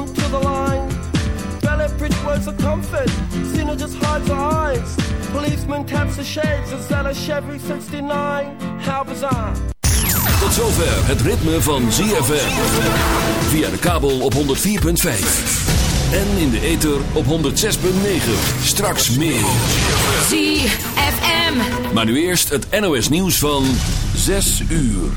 out onto the line. Ballet bridge words of comfort, Cena just hides her eyes. Policeman taps the shades, is that a Chevy 69? How bizarre. Tot zover het ritme van ZFM. Via de kabel op 104.5. En in de ether op 106.9. Straks meer. ZFM. Maar nu eerst het NOS nieuws van 6 uur.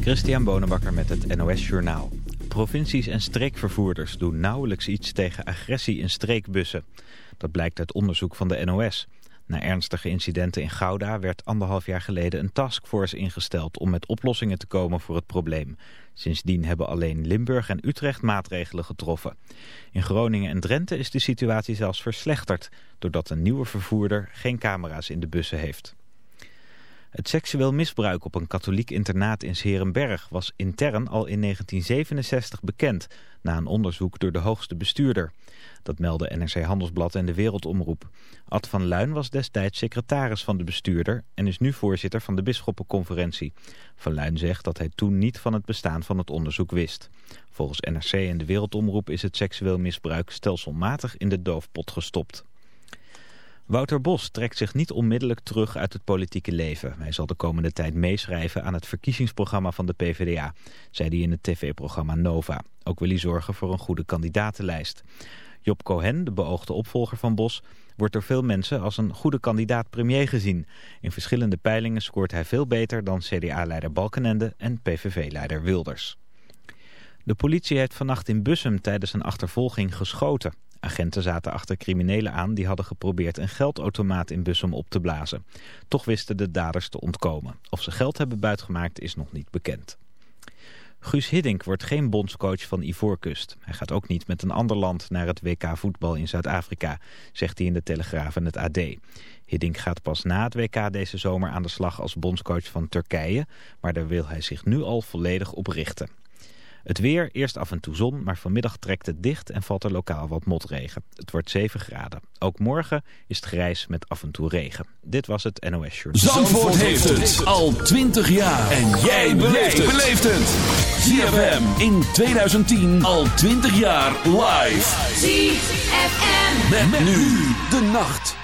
Christian Bonenbakker met het NOS Journaal. Provincies en streekvervoerders doen nauwelijks iets tegen agressie in streekbussen. Dat blijkt uit onderzoek van de NOS. Na ernstige incidenten in Gouda werd anderhalf jaar geleden een taskforce ingesteld om met oplossingen te komen voor het probleem. Sindsdien hebben alleen Limburg en Utrecht maatregelen getroffen. In Groningen en Drenthe is de situatie zelfs verslechterd, doordat een nieuwe vervoerder geen camera's in de bussen heeft. Het seksueel misbruik op een katholiek internaat in Serenberg was intern al in 1967 bekend, na een onderzoek door de hoogste bestuurder. Dat meldde NRC Handelsblad en de Wereldomroep. Ad van Luin was destijds secretaris van de bestuurder en is nu voorzitter van de Bisschoppenconferentie. Van Luin zegt dat hij toen niet van het bestaan van het onderzoek wist. Volgens NRC en de Wereldomroep is het seksueel misbruik stelselmatig in de doofpot gestopt. Wouter Bos trekt zich niet onmiddellijk terug uit het politieke leven. Hij zal de komende tijd meeschrijven aan het verkiezingsprogramma van de PvdA, zei hij in het tv-programma Nova. Ook wil hij zorgen voor een goede kandidatenlijst. Job Cohen, de beoogde opvolger van Bos, wordt door veel mensen als een goede kandidaat premier gezien. In verschillende peilingen scoort hij veel beter dan CDA-leider Balkenende en PVV-leider Wilders. De politie heeft vannacht in Bussum tijdens een achtervolging geschoten. Agenten zaten achter criminelen aan die hadden geprobeerd een geldautomaat in Bussum op te blazen. Toch wisten de daders te ontkomen. Of ze geld hebben buitgemaakt is nog niet bekend. Guus Hiddink wordt geen bondscoach van Ivoorkust. Hij gaat ook niet met een ander land naar het WK voetbal in Zuid-Afrika, zegt hij in de Telegraaf en het AD. Hiddink gaat pas na het WK deze zomer aan de slag als bondscoach van Turkije, maar daar wil hij zich nu al volledig op richten. Het weer, eerst af en toe zon, maar vanmiddag trekt het dicht en valt er lokaal wat motregen. Het wordt 7 graden. Ook morgen is het grijs met af en toe regen. Dit was het NOS Journal. Zandvoort heeft het al 20 jaar. En jij beleeft het. ZFM in 2010 al 20 jaar live. ZFM. Met, met nu de nacht.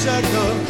Second.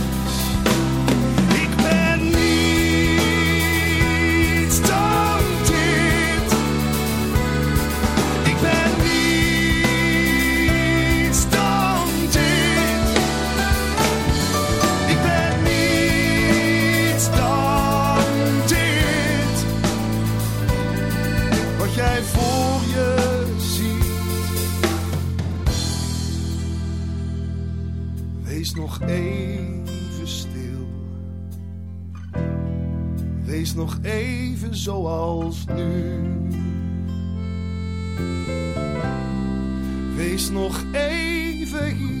zoals nu. Wees nog even hier.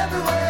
everywhere.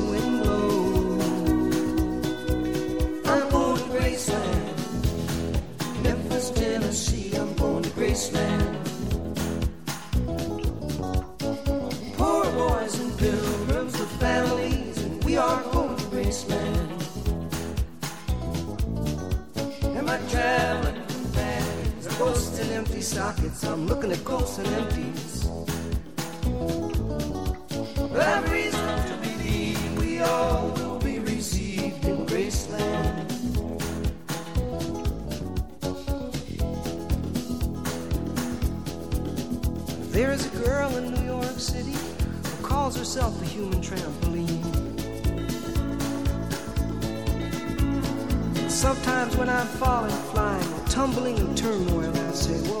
empty sockets. I'm looking at ghosts and empties. I've reason to believe we all will be received in Graceland. There is a girl in New York City who calls herself the human trampoline. Sometimes when I'm falling, flying, tumbling in turmoil, I say, Whoa,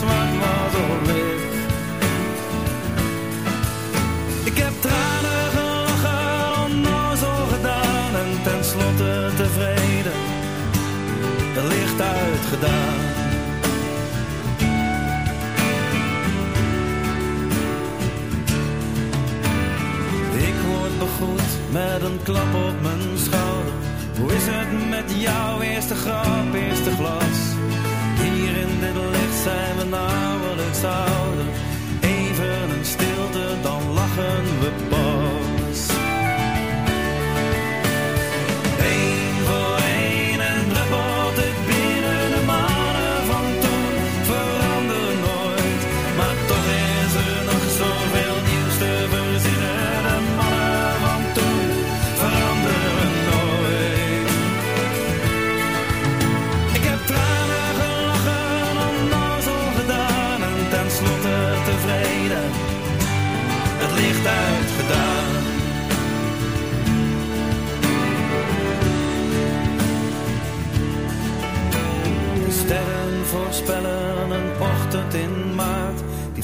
was. Ik heb tranen gelachen, onnozel gedaan en tenslotte tevreden, de licht uitgedaan. Ik word begroet met een klap op mijn schouder. Hoe is het met jou? Eerste grap, eerste glas. Nauwelijks